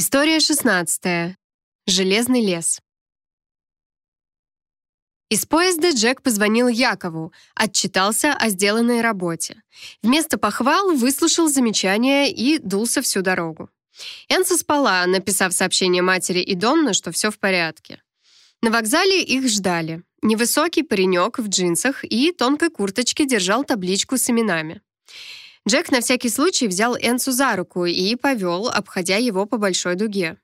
История 16. Железный лес. Из поезда Джек позвонил Якову, отчитался о сделанной работе. Вместо похвал выслушал замечания и дулся всю дорогу. Энса спала, написав сообщение матери и Донна, что все в порядке. На вокзале их ждали. Невысокий паренек в джинсах и тонкой курточке держал табличку с именами. Джек на всякий случай взял Энсу за руку и повел, обходя его по большой дуге.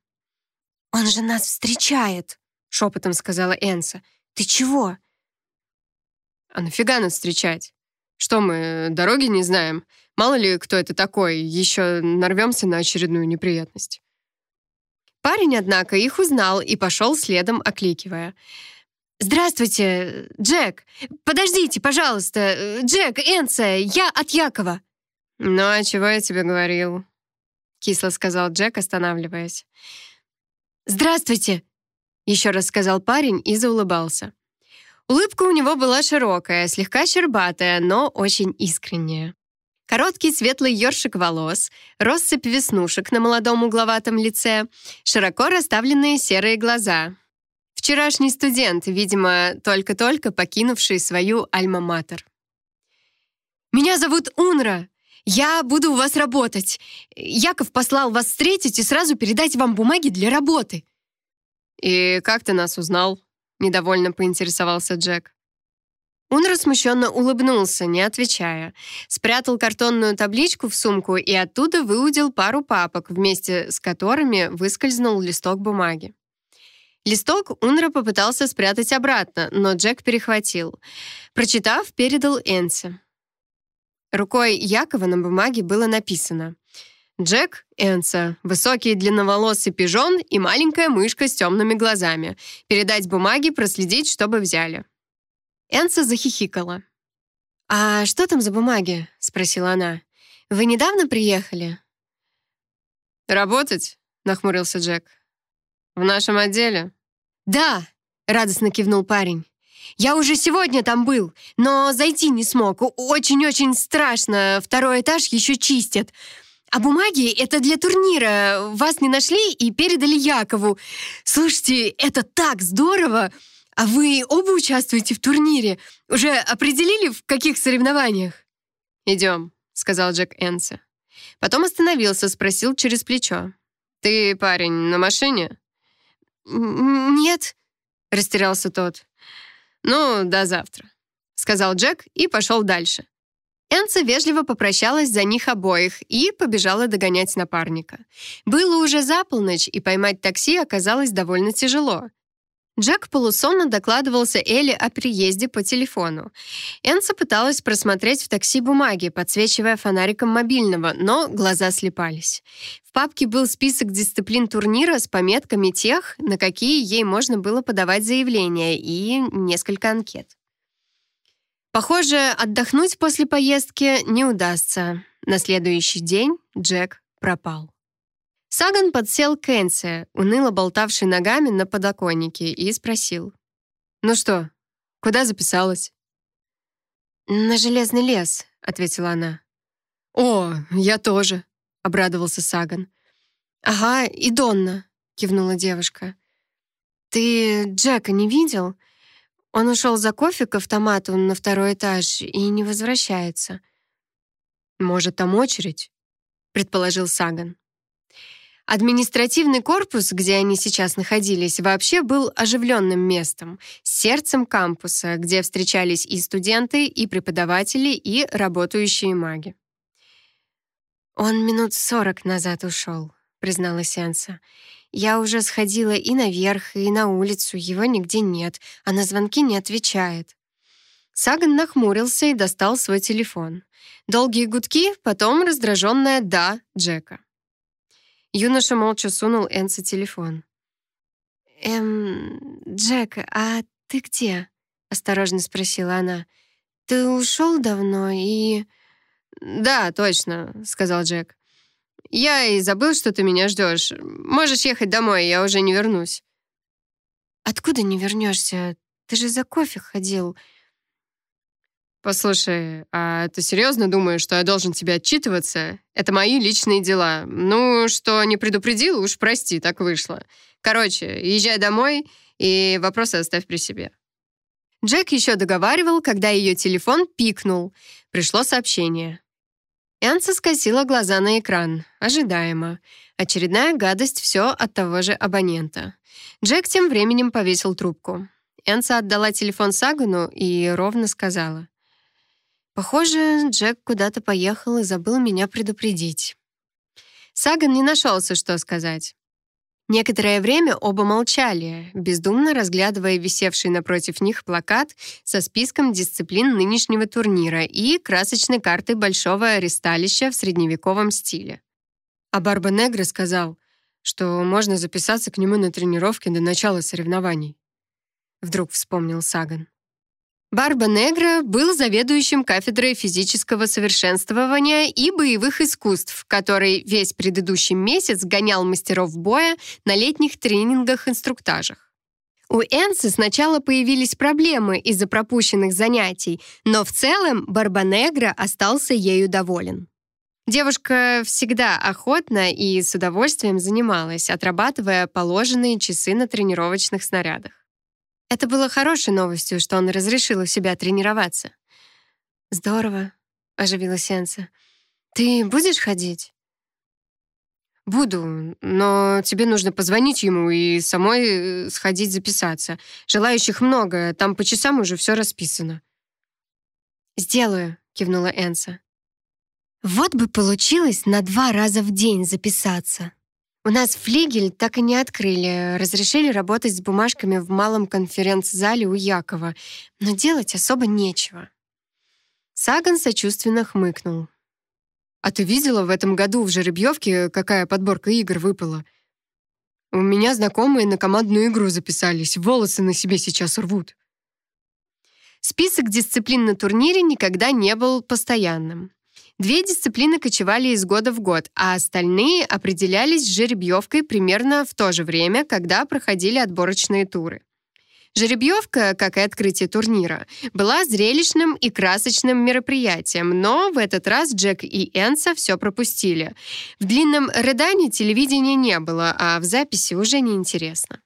«Он же нас встречает», — шепотом сказала Энса. «Ты чего?» «А нафига нас встречать? Что мы, дороги не знаем? Мало ли, кто это такой, еще нарвемся на очередную неприятность». Парень, однако, их узнал и пошел следом, окликивая. «Здравствуйте, Джек! Подождите, пожалуйста! Джек, Энса, я от Якова!» «Ну, а чего я тебе говорил?» — кисло сказал Джек, останавливаясь. «Здравствуйте!» — еще раз сказал парень и заулыбался. Улыбка у него была широкая, слегка щербатая, но очень искренняя. Короткий светлый ёршик волос, россыпь веснушек на молодом угловатом лице, широко расставленные серые глаза. Вчерашний студент, видимо, только-только покинувший свою альма-матер. «Меня зовут Унра!» «Я буду у вас работать. Яков послал вас встретить и сразу передать вам бумаги для работы». «И как ты нас узнал?» — недовольно поинтересовался Джек. Он рассмущенно улыбнулся, не отвечая. Спрятал картонную табличку в сумку и оттуда выудил пару папок, вместе с которыми выскользнул листок бумаги. Листок Унра попытался спрятать обратно, но Джек перехватил. Прочитав, передал Энсе. Рукой Якова на бумаге было написано «Джек Энса, высокий длинноволосый пижон и маленькая мышка с темными глазами. Передать бумаги, проследить, чтобы взяли». Энса захихикала. «А что там за бумаги?» — спросила она. «Вы недавно приехали?» «Работать?» — нахмурился Джек. «В нашем отделе?» «Да!» — радостно кивнул парень. Я уже сегодня там был, но зайти не смог. Очень-очень страшно. Второй этаж еще чистят. А бумаги — это для турнира. Вас не нашли и передали Якову. Слушайте, это так здорово! А вы оба участвуете в турнире? Уже определили, в каких соревнованиях? «Идем», — сказал Джек Энса. Потом остановился, спросил через плечо. «Ты, парень, на машине?» «Нет», — растерялся тот. «Ну, до завтра», — сказал Джек и пошел дальше. Энца вежливо попрощалась за них обоих и побежала догонять напарника. Было уже за полночь, и поймать такси оказалось довольно тяжело. Джек полусонно докладывался Элли о приезде по телефону. Энса пыталась просмотреть в такси бумаги, подсвечивая фонариком мобильного, но глаза слепались. В папке был список дисциплин турнира с пометками тех, на какие ей можно было подавать заявления, и несколько анкет. Похоже, отдохнуть после поездки не удастся. На следующий день Джек пропал. Саган подсел к Энсе, уныло болтавший ногами на подоконнике, и спросил. «Ну что, куда записалась?» «На железный лес», — ответила она. «О, я тоже», — обрадовался Саган. «Ага, и Донна», — кивнула девушка. «Ты Джека не видел? Он ушел за кофе к автомату на второй этаж и не возвращается». «Может, там очередь?» — предположил Саган. Административный корпус, где они сейчас находились, вообще был оживленным местом, сердцем кампуса, где встречались и студенты, и преподаватели, и работающие маги. «Он минут сорок назад ушел», — признала Сенса. «Я уже сходила и наверх, и на улицу, его нигде нет, а на звонки не отвечает». Саган нахмурился и достал свой телефон. Долгие гудки, потом раздраженное «да» Джека. Юноша молча сунул Энси телефон. «Эм, Джек, а ты где?» — осторожно спросила она. «Ты ушел давно и...» «Да, точно», — сказал Джек. «Я и забыл, что ты меня ждешь. Можешь ехать домой, я уже не вернусь». «Откуда не вернешься? Ты же за кофе ходил». Послушай, а ты серьезно думаешь, что я должен тебе отчитываться? Это мои личные дела. Ну, что не предупредил, уж прости, так вышло. Короче, езжай домой и вопросы оставь при себе. Джек еще договаривал, когда ее телефон пикнул. Пришло сообщение. Энса скосила глаза на экран. Ожидаемо. Очередная гадость все от того же абонента. Джек тем временем повесил трубку. Энса отдала телефон Сагану и ровно сказала. «Похоже, Джек куда-то поехал и забыл меня предупредить». Саган не нашелся, что сказать. Некоторое время оба молчали, бездумно разглядывая висевший напротив них плакат со списком дисциплин нынешнего турнира и красочной картой большого аресталища в средневековом стиле. А Барба Негра сказал, что можно записаться к нему на тренировки до начала соревнований. Вдруг вспомнил Саган. Барба Негра был заведующим кафедрой физического совершенствования и боевых искусств, который весь предыдущий месяц гонял мастеров боя на летних тренингах-инструктажах. У Энсы сначала появились проблемы из-за пропущенных занятий, но в целом Барба Негра остался ею доволен. Девушка всегда охотно и с удовольствием занималась, отрабатывая положенные часы на тренировочных снарядах. Это было хорошей новостью, что он разрешил у себя тренироваться. «Здорово», — оживилась Энса. «Ты будешь ходить?» «Буду, но тебе нужно позвонить ему и самой э, сходить записаться. Желающих много, там по часам уже все расписано». «Сделаю», — кивнула Энса. «Вот бы получилось на два раза в день записаться». У нас флигель так и не открыли. Разрешили работать с бумажками в малом конференц-зале у Якова, но делать особо нечего. Саган сочувственно хмыкнул. «А ты видела в этом году в жеребьевке, какая подборка игр выпала? У меня знакомые на командную игру записались, волосы на себе сейчас рвут». Список дисциплин на турнире никогда не был постоянным. Две дисциплины кочевали из года в год, а остальные определялись жеребьевкой примерно в то же время, когда проходили отборочные туры. Жеребьевка, как и открытие турнира, была зрелищным и красочным мероприятием, но в этот раз Джек и Энса все пропустили. В длинном рыдании телевидения не было, а в записи уже неинтересно.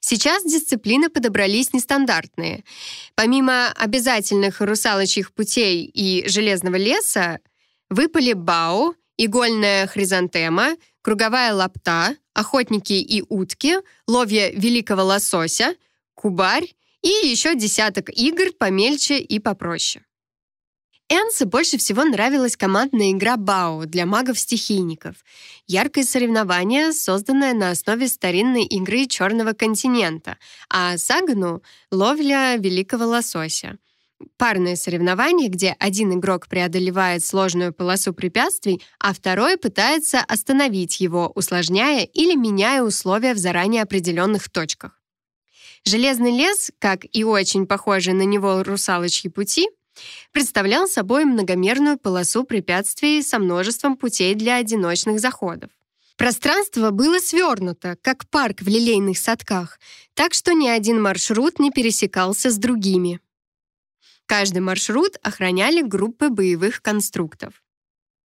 Сейчас дисциплины подобрались нестандартные. Помимо обязательных русалочьих путей и железного леса, выпали бау, игольная хризантема, круговая лапта, охотники и утки, ловья великого лосося, кубарь и еще десяток игр помельче и попроще. Энсе больше всего нравилась командная игра «Бао» для магов-стихийников. Яркое соревнование, созданное на основе старинной игры Черного континента, а Сагану — ловля великого лосося. Парное соревнование, где один игрок преодолевает сложную полосу препятствий, а второй пытается остановить его, усложняя или меняя условия в заранее определенных точках. Железный лес, как и очень похожий на него русалочьи пути — представлял собой многомерную полосу препятствий со множеством путей для одиночных заходов. Пространство было свернуто, как парк в лилейных садках, так что ни один маршрут не пересекался с другими. Каждый маршрут охраняли группы боевых конструктов.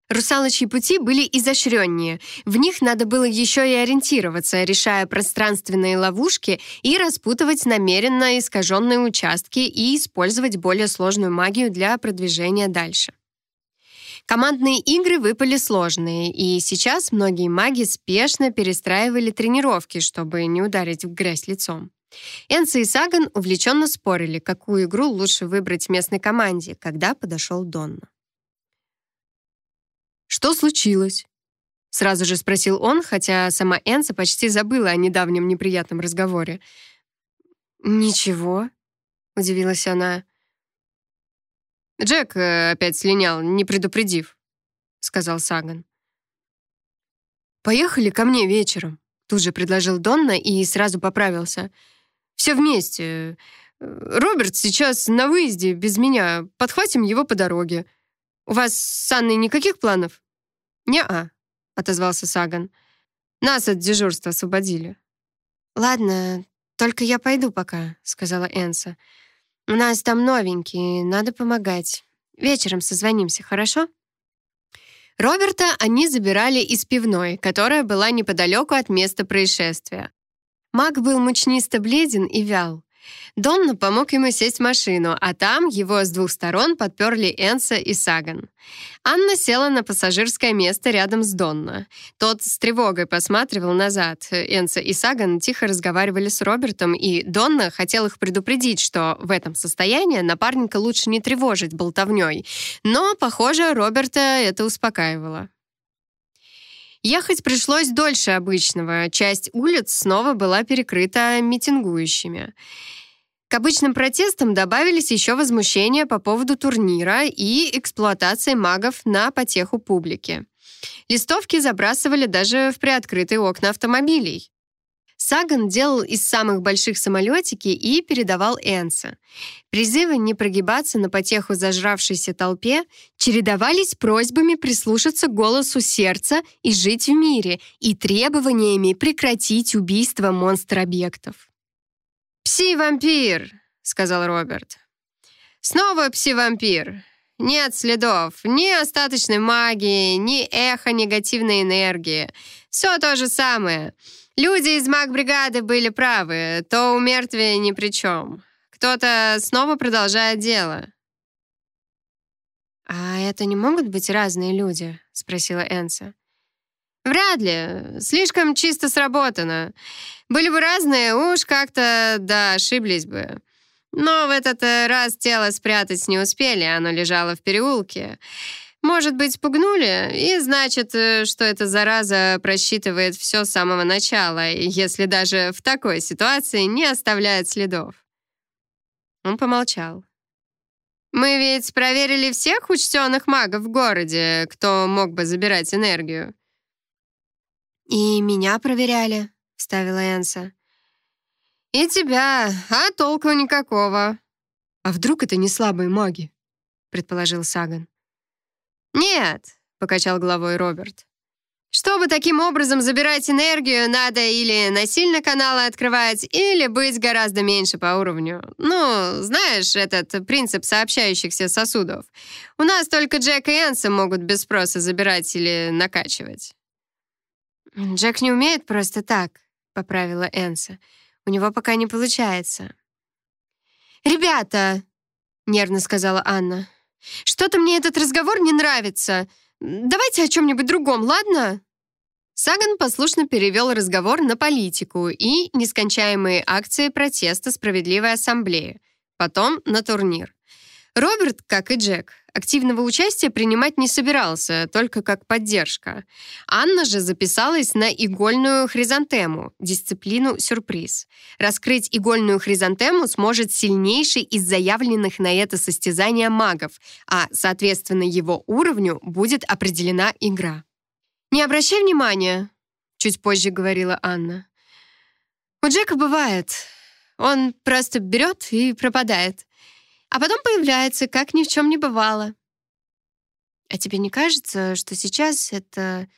Русалочьи пути были изощреннее. В них надо было еще и ориентироваться, решая пространственные ловушки и распутывать намеренно искаженные участки и использовать более сложную магию для продвижения дальше. Командные игры выпали сложные, и сейчас многие маги спешно перестраивали тренировки, чтобы не ударить в грязь лицом. Энса и Саган увлеченно спорили, какую игру лучше выбрать местной команде, когда подошел Донна. «Что случилось?» Сразу же спросил он, хотя сама Энса почти забыла о недавнем неприятном разговоре. «Ничего», — удивилась она. «Джек э, опять слинял, не предупредив», — сказал Саган. «Поехали ко мне вечером», — тут же предложил Донна и сразу поправился. «Все вместе. Роберт сейчас на выезде без меня. Подхватим его по дороге. У вас с Анной никаких планов?» «Не-а», — отозвался Саган. «Нас от дежурства освободили». «Ладно, только я пойду пока», — сказала Энса. У нас там новенький, надо помогать. Вечером созвонимся, хорошо?» Роберта они забирали из пивной, которая была неподалеку от места происшествия. Маг был мучнисто бледен и вял. Донна помог ему сесть в машину, а там его с двух сторон подперли Энса и Саган. Анна села на пассажирское место рядом с Донна. Тот с тревогой посматривал назад. Энса и Саган тихо разговаривали с Робертом, и Донна хотел их предупредить, что в этом состоянии напарника лучше не тревожить болтовней. Но, похоже, Роберта это успокаивало. Ехать пришлось дольше обычного. Часть улиц снова была перекрыта митингующими. К обычным протестам добавились еще возмущения по поводу турнира и эксплуатации магов на потеху публики. Листовки забрасывали даже в приоткрытые окна автомобилей. Саган делал из самых больших самолетики и передавал Энса. Призывы не прогибаться на потеху зажравшейся толпе чередовались просьбами прислушаться к голосу сердца и жить в мире и требованиями прекратить убийство монстр-объектов. «Пси-вампир!» — сказал Роберт. «Снова пси-вампир. Нет следов, ни остаточной магии, ни эхо негативной энергии. Все то же самое. Люди из маг-бригады были правы, то у мертвия ни при чем. Кто-то снова продолжает дело. «А это не могут быть разные люди?» — спросила Энса. «Вряд ли. Слишком чисто сработано. Были бы разные, уж как-то да ошиблись бы. Но в этот раз тело спрятать не успели, оно лежало в переулке. Может быть, пугнули, и значит, э, что эта зараза просчитывает все с самого начала, если даже в такой ситуации не оставляет следов. Он помолчал. «Мы ведь проверили всех учтенных магов в городе, кто мог бы забирать энергию». «И меня проверяли», — вставила Энса. «И тебя, а толку никакого». «А вдруг это не слабые маги?» — предположил Саган. «Нет», — покачал головой Роберт. «Чтобы таким образом забирать энергию, надо или насильно каналы открывать, или быть гораздо меньше по уровню. Ну, знаешь, этот принцип сообщающихся сосудов. У нас только Джек и Энса могут без спроса забирать или накачивать». «Джек не умеет просто так», — поправила Энса. «У него пока не получается». «Ребята!» — нервно сказала Анна. Что-то мне этот разговор не нравится. Давайте о чем-нибудь другом, ладно?» Саган послушно перевел разговор на политику и нескончаемые акции протеста Справедливой Ассамблеи, потом на турнир. Роберт, как и Джек, активного участия принимать не собирался, только как поддержка. Анна же записалась на игольную хризантему, дисциплину «Сюрприз». Раскрыть игольную хризантему сможет сильнейший из заявленных на это состязание магов, а, соответственно, его уровню будет определена игра. «Не обращай внимания», — чуть позже говорила Анна. «У Джека бывает. Он просто берет и пропадает а потом появляется, как ни в чем не бывало. «А тебе не кажется, что сейчас это,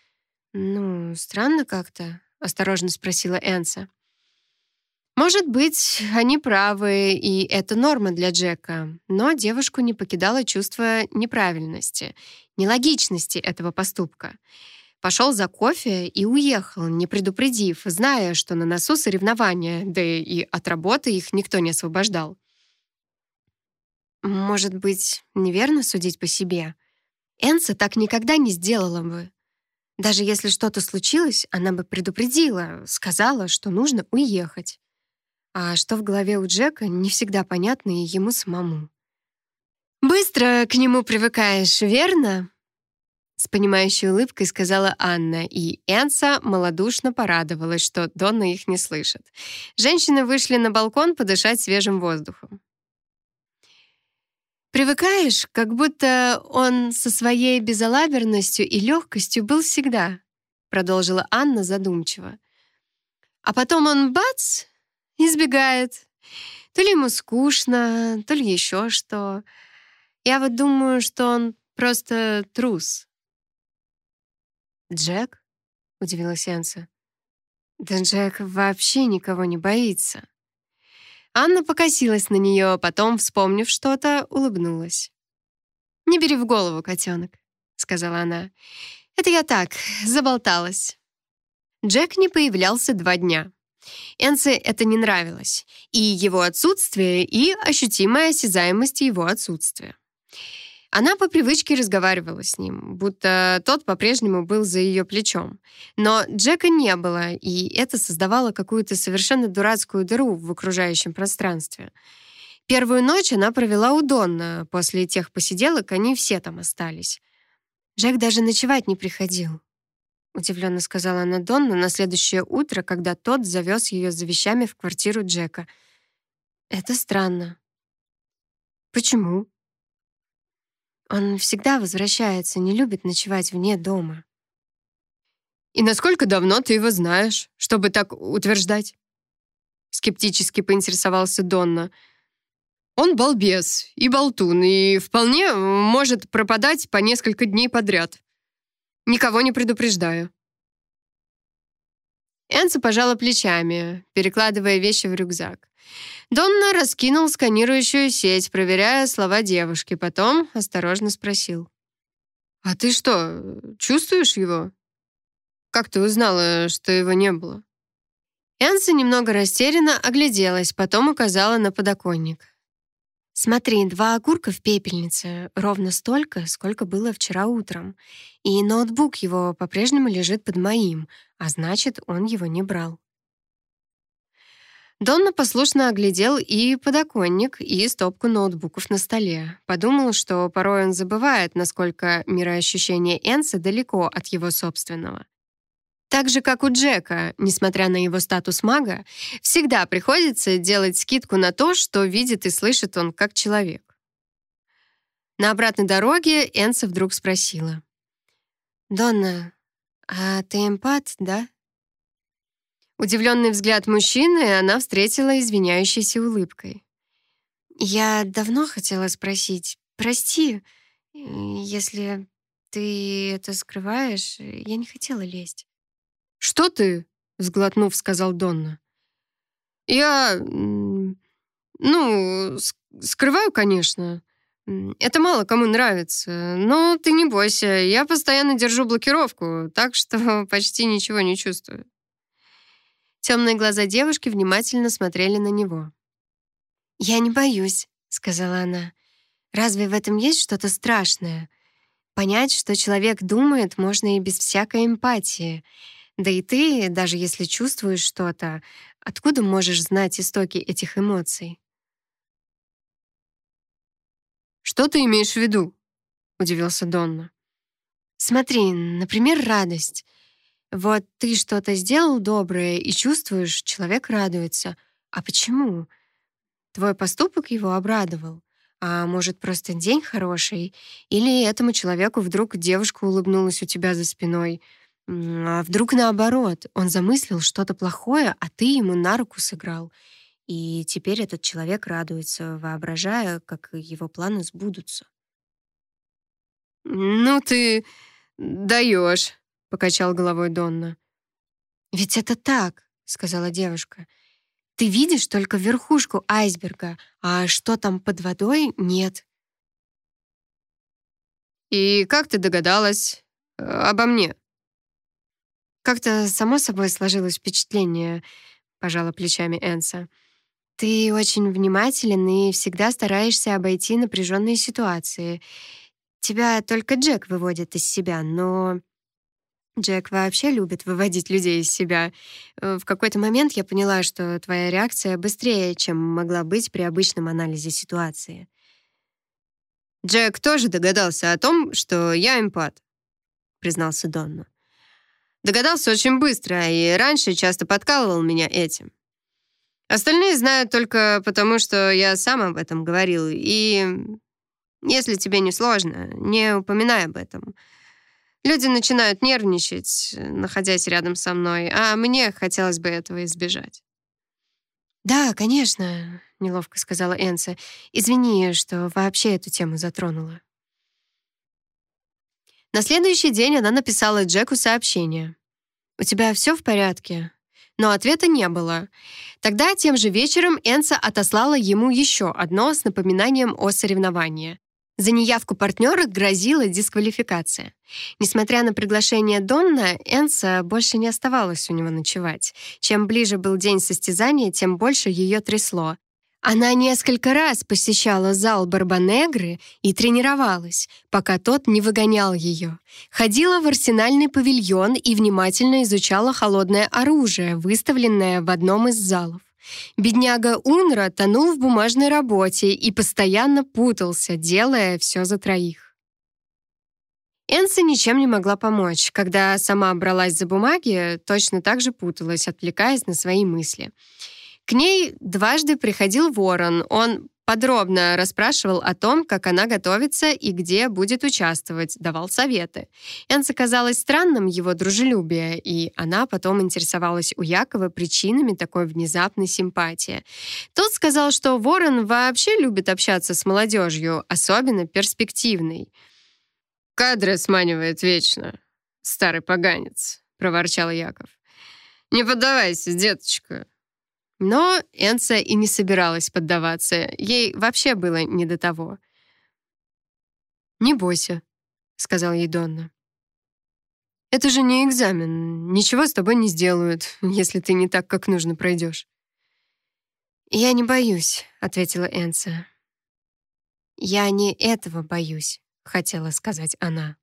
ну, странно как-то?» — осторожно спросила Энса. Может быть, они правы, и это норма для Джека, но девушку не покидало чувство неправильности, нелогичности этого поступка. Пошел за кофе и уехал, не предупредив, зная, что на носу соревнования, да и от работы их никто не освобождал. Может быть, неверно судить по себе? Энса так никогда не сделала бы. Даже если что-то случилось, она бы предупредила, сказала, что нужно уехать. А что в голове у Джека, не всегда понятно и ему самому. «Быстро к нему привыкаешь, верно?» С понимающей улыбкой сказала Анна, и Энса малодушно порадовалась, что Донна их не слышит. Женщины вышли на балкон подышать свежим воздухом. Привыкаешь, как будто он со своей безалаберностью и легкостью был всегда, продолжила Анна задумчиво. А потом он бац, избегает. То ли ему скучно, то ли еще что. Я вот думаю, что он просто трус. «Джек?» — удивилась Энса. «Да Джек вообще никого не боится». Анна покосилась на нее, потом, вспомнив что-то, улыбнулась. «Не бери в голову, котенок», — сказала она. «Это я так, заболталась». Джек не появлялся два дня. Энце это не нравилось. И его отсутствие, и ощутимая осязаемость его отсутствия. Она по привычке разговаривала с ним, будто тот по-прежнему был за ее плечом. Но Джека не было, и это создавало какую-то совершенно дурацкую дыру в окружающем пространстве. Первую ночь она провела у Донна. После тех посиделок они все там остались. Джек даже ночевать не приходил. Удивленно сказала она Донну на следующее утро, когда тот завез ее за вещами в квартиру Джека. Это странно. Почему? Он всегда возвращается, не любит ночевать вне дома. «И насколько давно ты его знаешь, чтобы так утверждать?» Скептически поинтересовался Донна. «Он балбес и болтун, и вполне может пропадать по несколько дней подряд. Никого не предупреждаю». Энса пожала плечами, перекладывая вещи в рюкзак. Донна раскинул сканирующую сеть, проверяя слова девушки, потом осторожно спросил. «А ты что, чувствуешь его? Как ты узнала, что его не было?» Энса немного растерянно огляделась, потом указала на подоконник. «Смотри, два огурка в пепельнице, ровно столько, сколько было вчера утром. И ноутбук его по-прежнему лежит под моим, а значит, он его не брал». Донна послушно оглядел и подоконник, и стопку ноутбуков на столе. Подумал, что порой он забывает, насколько мироощущение Энса далеко от его собственного. Так же, как у Джека, несмотря на его статус мага, всегда приходится делать скидку на то, что видит и слышит он как человек. На обратной дороге Энса вдруг спросила. «Донна, а ты эмпат, да?» Удивленный взгляд мужчины она встретила извиняющейся улыбкой. «Я давно хотела спросить. Прости, если ты это скрываешь, я не хотела лезть». «Что ты?» — взглотнув, сказал Донна. «Я... ну, скрываю, конечно. Это мало кому нравится. Но ты не бойся, я постоянно держу блокировку, так что почти ничего не чувствую». Темные глаза девушки внимательно смотрели на него. «Я не боюсь», — сказала она. «Разве в этом есть что-то страшное? Понять, что человек думает, можно и без всякой эмпатии. Да и ты, даже если чувствуешь что-то, откуда можешь знать истоки этих эмоций?» «Что ты имеешь в виду?» — удивился Донна. «Смотри, например, радость. Вот ты что-то сделал доброе и чувствуешь, человек радуется. А почему? Твой поступок его обрадовал. А может, просто день хороший? Или этому человеку вдруг девушка улыбнулась у тебя за спиной? А вдруг наоборот, он замыслил что-то плохое, а ты ему на руку сыграл. И теперь этот человек радуется, воображая, как его планы сбудутся. «Ну ты даешь», — покачал головой Донна. «Ведь это так», — сказала девушка. «Ты видишь только верхушку айсберга, а что там под водой — нет». «И как ты догадалась э, обо мне?» «Как-то само собой сложилось впечатление», — пожала плечами Энса. «Ты очень внимателен и всегда стараешься обойти напряженные ситуации. Тебя только Джек выводит из себя, но Джек вообще любит выводить людей из себя. Э, в какой-то момент я поняла, что твоя реакция быстрее, чем могла быть при обычном анализе ситуации. Джек тоже догадался о том, что я эмпат, признался Донна. Догадался очень быстро и раньше часто подкалывал меня этим. Остальные знают только потому, что я сам об этом говорил. И если тебе не сложно, не упоминай об этом. Люди начинают нервничать, находясь рядом со мной, а мне хотелось бы этого избежать. «Да, конечно», — неловко сказала Энса. «Извини, что вообще эту тему затронула». На следующий день она написала Джеку сообщение. «У тебя все в порядке? но ответа не было. Тогда тем же вечером Энса отослала ему еще одно с напоминанием о соревновании. За неявку партнера грозила дисквалификация. Несмотря на приглашение Донна, Энса больше не оставалась у него ночевать. Чем ближе был день состязания, тем больше ее трясло. Она несколько раз посещала зал Барбанегры и тренировалась, пока тот не выгонял ее. Ходила в арсенальный павильон и внимательно изучала холодное оружие, выставленное в одном из залов. Бедняга Унра тонул в бумажной работе и постоянно путался, делая все за троих. Энса ничем не могла помочь. Когда сама бралась за бумаги, точно так же путалась, отвлекаясь на свои мысли. К ней дважды приходил ворон. Он подробно расспрашивал о том, как она готовится и где будет участвовать, давал советы. Энце казалось странным его дружелюбие, и она потом интересовалась у Якова причинами такой внезапной симпатии. Тот сказал, что Ворон вообще любит общаться с молодежью, особенно перспективной. «Кадры сманивает вечно, старый поганец», — проворчал Яков. «Не поддавайся, деточка. Но Энса и не собиралась поддаваться. Ей вообще было не до того. «Не бойся», — сказал ей Донна. «Это же не экзамен. Ничего с тобой не сделают, если ты не так, как нужно, пройдешь». «Я не боюсь», — ответила Энса. «Я не этого боюсь», — хотела сказать она.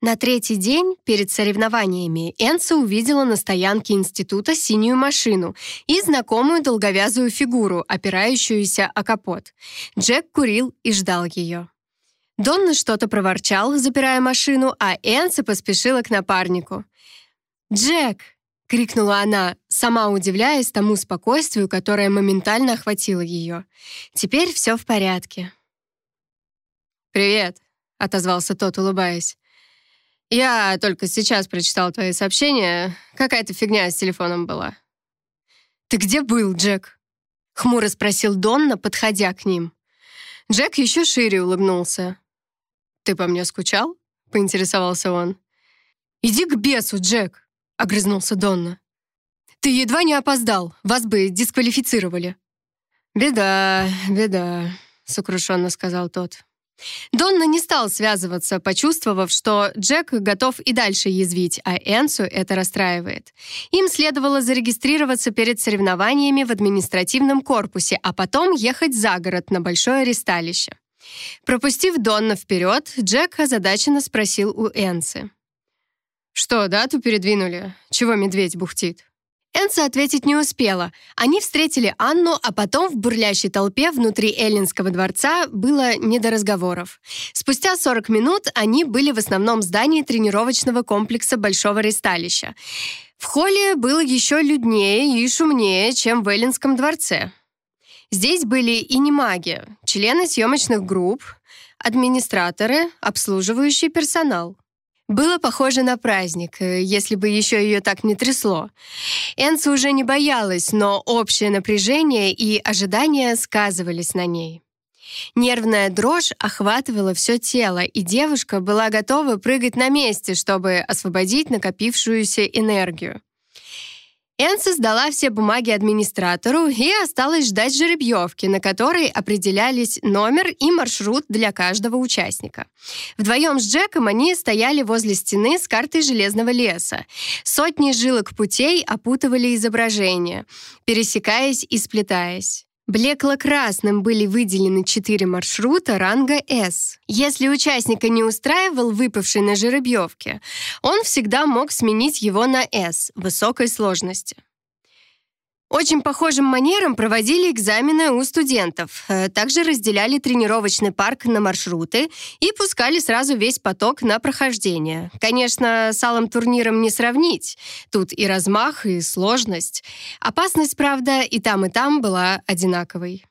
На третий день перед соревнованиями Энса увидела на стоянке института синюю машину и знакомую долговязую фигуру, опирающуюся о капот. Джек курил и ждал ее. Донна что-то проворчал, запирая машину, а Энса поспешила к напарнику. «Джек!» — крикнула она, сама удивляясь тому спокойствию, которое моментально охватило ее. «Теперь все в порядке». «Привет», — отозвался тот, улыбаясь. «Я только сейчас прочитал твои сообщения. Какая-то фигня с телефоном была». «Ты где был, Джек?» — хмуро спросил Донна, подходя к ним. Джек еще шире улыбнулся. «Ты по мне скучал?» — поинтересовался он. «Иди к бесу, Джек!» — огрызнулся Донна. «Ты едва не опоздал. Вас бы дисквалифицировали». «Беда, беда», — сокрушенно сказал тот. Донна не стал связываться, почувствовав, что Джек готов и дальше язвить, а Энсу это расстраивает. Им следовало зарегистрироваться перед соревнованиями в административном корпусе, а потом ехать за город на большое ресталище. Пропустив Донна вперед, Джек озадаченно спросил у Энсы. «Что, дату передвинули? Чего медведь бухтит?» Энса ответить не успела. Они встретили Анну, а потом в бурлящей толпе внутри Эллинского дворца было не до разговоров. Спустя 40 минут они были в основном здании тренировочного комплекса Большого Ресталища. В холле было еще люднее и шумнее, чем в Эллинском дворце. Здесь были и не маги, члены съемочных групп, администраторы, обслуживающий персонал. Было похоже на праздник, э, если бы еще ее так не трясло. Энса уже не боялась, но общее напряжение и ожидания сказывались на ней. Нервная дрожь охватывала все тело, и девушка была готова прыгать на месте, чтобы освободить накопившуюся энергию. Энса сдала все бумаги администратору и осталось ждать жеребьевки, на которой определялись номер и маршрут для каждого участника. Вдвоем с Джеком они стояли возле стены с картой железного леса. Сотни жилок путей опутывали изображение, пересекаясь и сплетаясь. Блекло-красным были выделены четыре маршрута ранга «С». Если участника не устраивал выпавший на жеребьевке, он всегда мог сменить его на «С» высокой сложности. Очень похожим манером проводили экзамены у студентов. Э, также разделяли тренировочный парк на маршруты и пускали сразу весь поток на прохождение. Конечно, с алым турниром не сравнить. Тут и размах, и сложность. Опасность, правда, и там, и там была одинаковой.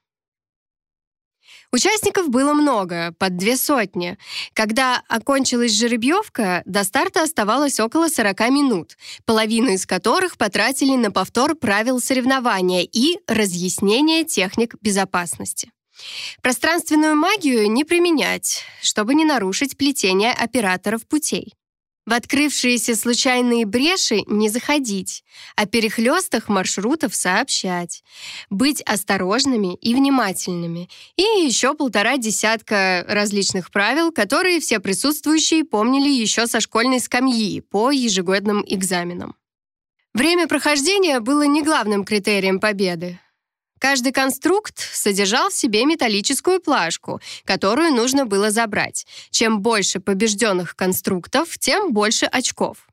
Участников было много, под две сотни. Когда окончилась жеребьевка, до старта оставалось около 40 минут, половину из которых потратили на повтор правил соревнования и разъяснение техник безопасности. Пространственную магию не применять, чтобы не нарушить плетение операторов путей. В открывшиеся случайные бреши не заходить, о перехлестах маршрутов сообщать, быть осторожными и внимательными, и еще полтора десятка различных правил, которые все присутствующие помнили еще со школьной скамьи по ежегодным экзаменам. Время прохождения было не главным критерием победы. Каждый конструкт содержал в себе металлическую плашку, которую нужно было забрать. Чем больше побежденных конструктов, тем больше очков.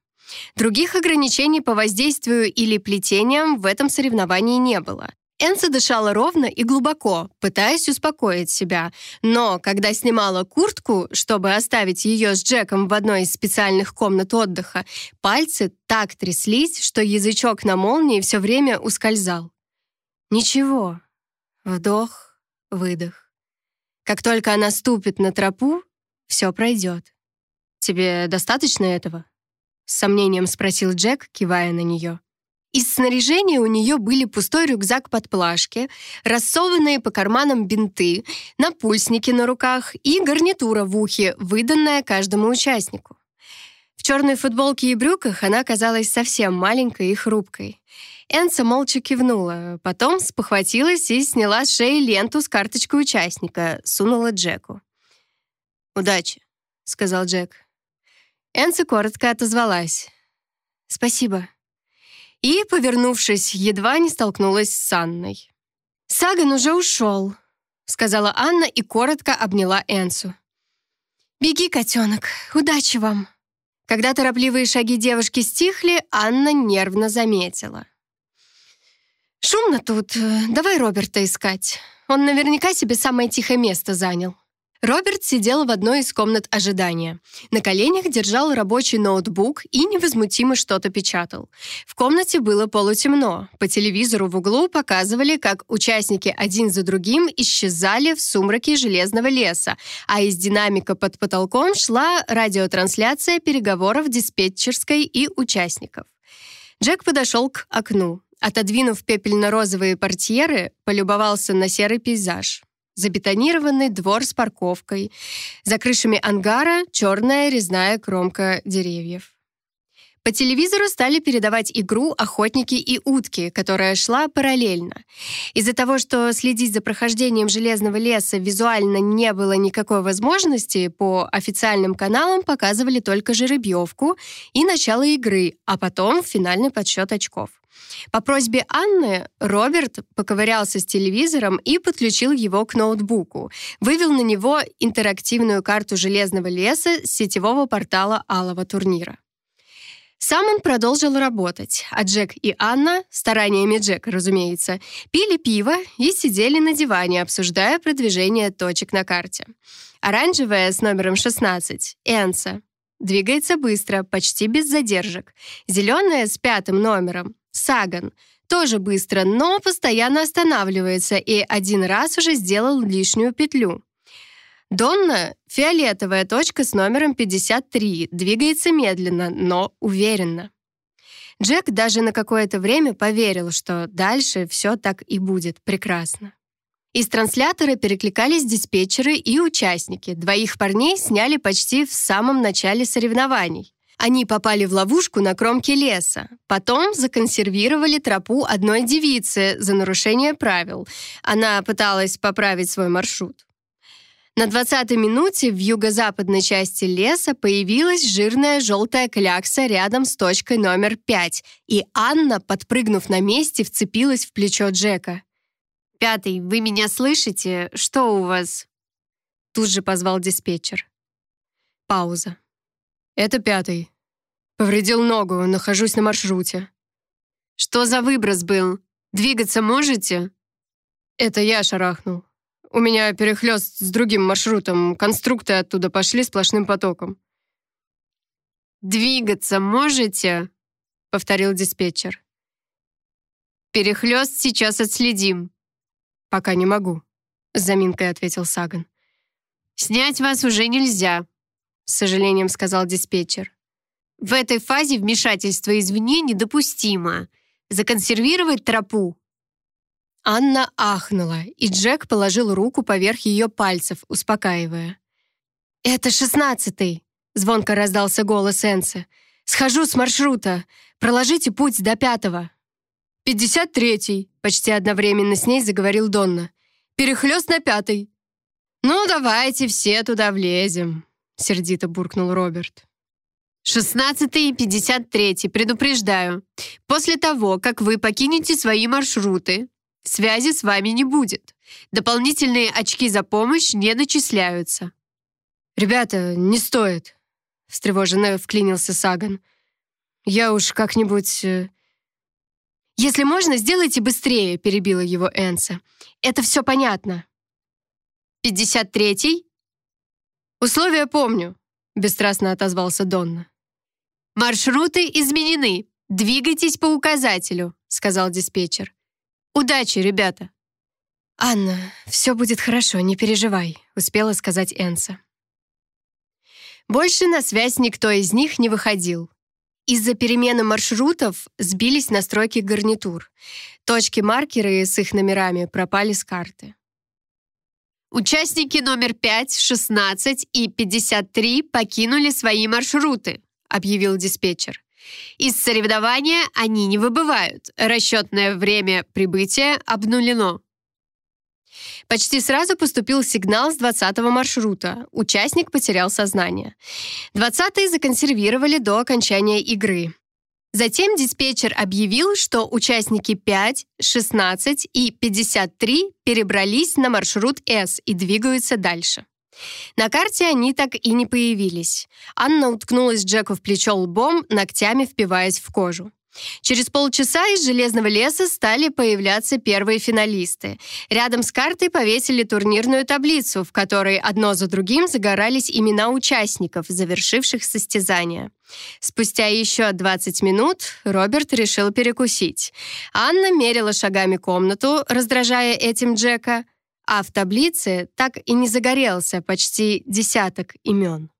Других ограничений по воздействию или плетениям в этом соревновании не было. Энса дышала ровно и глубоко, пытаясь успокоить себя. Но когда снимала куртку, чтобы оставить ее с Джеком в одной из специальных комнат отдыха, пальцы так тряслись, что язычок на молнии все время ускользал. Ничего. Вдох, выдох. Как только она ступит на тропу, все пройдет. «Тебе достаточно этого?» С сомнением спросил Джек, кивая на нее. Из снаряжения у нее были пустой рюкзак под плашки, рассованные по карманам бинты, напульсники на руках и гарнитура в ухе, выданная каждому участнику. В черной футболке и брюках она казалась совсем маленькой и хрупкой. Энса молча кивнула, потом спохватилась и сняла с шеи ленту с карточкой участника, сунула Джеку. «Удачи», — сказал Джек. Энса коротко отозвалась. «Спасибо». И, повернувшись, едва не столкнулась с Анной. «Саган уже ушел», — сказала Анна и коротко обняла Энсу. «Беги, котенок, удачи вам». Когда торопливые шаги девушки стихли, Анна нервно заметила. «Шумно тут. Давай Роберта искать. Он наверняка себе самое тихое место занял». Роберт сидел в одной из комнат ожидания. На коленях держал рабочий ноутбук и невозмутимо что-то печатал. В комнате было полутемно. По телевизору в углу показывали, как участники один за другим исчезали в сумраке железного леса, а из динамика под потолком шла радиотрансляция переговоров диспетчерской и участников. Джек подошел к окну. Отодвинув пепельно-розовые портьеры, полюбовался на серый пейзаж. Забетонированный двор с парковкой. За крышами ангара черная резная кромка деревьев. По телевизору стали передавать игру «Охотники и утки», которая шла параллельно. Из-за того, что следить за прохождением Железного леса визуально не было никакой возможности, по официальным каналам показывали только жеребьевку и начало игры, а потом финальный подсчет очков. По просьбе Анны Роберт поковырялся с телевизором и подключил его к ноутбуку. Вывел на него интерактивную карту Железного леса с сетевого портала Алого турнира. Сам он продолжил работать, а Джек и Анна, стараниями Джека, разумеется, пили пиво и сидели на диване, обсуждая продвижение точек на карте. Оранжевая с номером 16 — Энса. Двигается быстро, почти без задержек. Зеленая с пятым номером Саган. Тоже быстро, но постоянно останавливается и один раз уже сделал лишнюю петлю. Донна — фиолетовая точка с номером 53, двигается медленно, но уверенно. Джек даже на какое-то время поверил, что дальше все так и будет прекрасно. Из транслятора перекликались диспетчеры и участники. Двоих парней сняли почти в самом начале соревнований. Они попали в ловушку на кромке леса. Потом законсервировали тропу одной девицы за нарушение правил. Она пыталась поправить свой маршрут. На 20-й минуте в юго-западной части леса появилась жирная желтая клякса рядом с точкой номер 5, и Анна, подпрыгнув на месте, вцепилась в плечо Джека. «Пятый, вы меня слышите? Что у вас?» Тут же позвал диспетчер. Пауза. «Это пятый. Повредил ногу, нахожусь на маршруте». «Что за выброс был? Двигаться можете?» «Это я шарахнул. У меня перехлёст с другим маршрутом. Конструкты оттуда пошли сплошным потоком». «Двигаться можете?» — повторил диспетчер. «Перехлёст сейчас отследим». «Пока не могу», — с заминкой ответил Саган. «Снять вас уже нельзя», — с сожалением сказал диспетчер. «В этой фазе вмешательство извне недопустимо. Законсервировать тропу». Анна ахнула, и Джек положил руку поверх ее пальцев, успокаивая. «Это шестнадцатый», — звонко раздался голос Энса. «Схожу с маршрута. Проложите путь до пятого». «Пятьдесят третий», — почти одновременно с ней заговорил Донна. «Перехлёст на пятый». «Ну, давайте все туда влезем», — сердито буркнул Роберт. «Шестнадцатый и пятьдесят третий, предупреждаю. После того, как вы покинете свои маршруты, связи с вами не будет. Дополнительные очки за помощь не начисляются». «Ребята, не стоит», — встревоженно вклинился Саган. «Я уж как-нибудь...» э, «Если можно, сделайте быстрее», — перебила его Энса. «Это все понятно». «Пятьдесят третий?» «Условия помню», — бесстрастно отозвался Донна. «Маршруты изменены. Двигайтесь по указателю», — сказал диспетчер. «Удачи, ребята!» «Анна, все будет хорошо, не переживай», — успела сказать Энса. Больше на связь никто из них не выходил. Из-за перемены маршрутов сбились настройки гарнитур. Точки-маркеры с их номерами пропали с карты. Участники номер 5, 16 и 53 покинули свои маршруты, объявил диспетчер. Из соревнования они не выбывают. Расчетное время прибытия обнулено. Почти сразу поступил сигнал с 20-го маршрута. Участник потерял сознание. 20-й законсервировали до окончания игры. Затем диспетчер объявил, что участники 5, 16 и 53 перебрались на маршрут С и двигаются дальше. На карте они так и не появились. Анна уткнулась Джеку в плечо лбом, ногтями впиваясь в кожу. Через полчаса из железного леса стали появляться первые финалисты. Рядом с картой повесили турнирную таблицу, в которой одно за другим загорались имена участников, завершивших состязание. Спустя еще 20 минут Роберт решил перекусить. Анна мерила шагами комнату, раздражая этим Джека, а в таблице так и не загорелся почти десяток имен.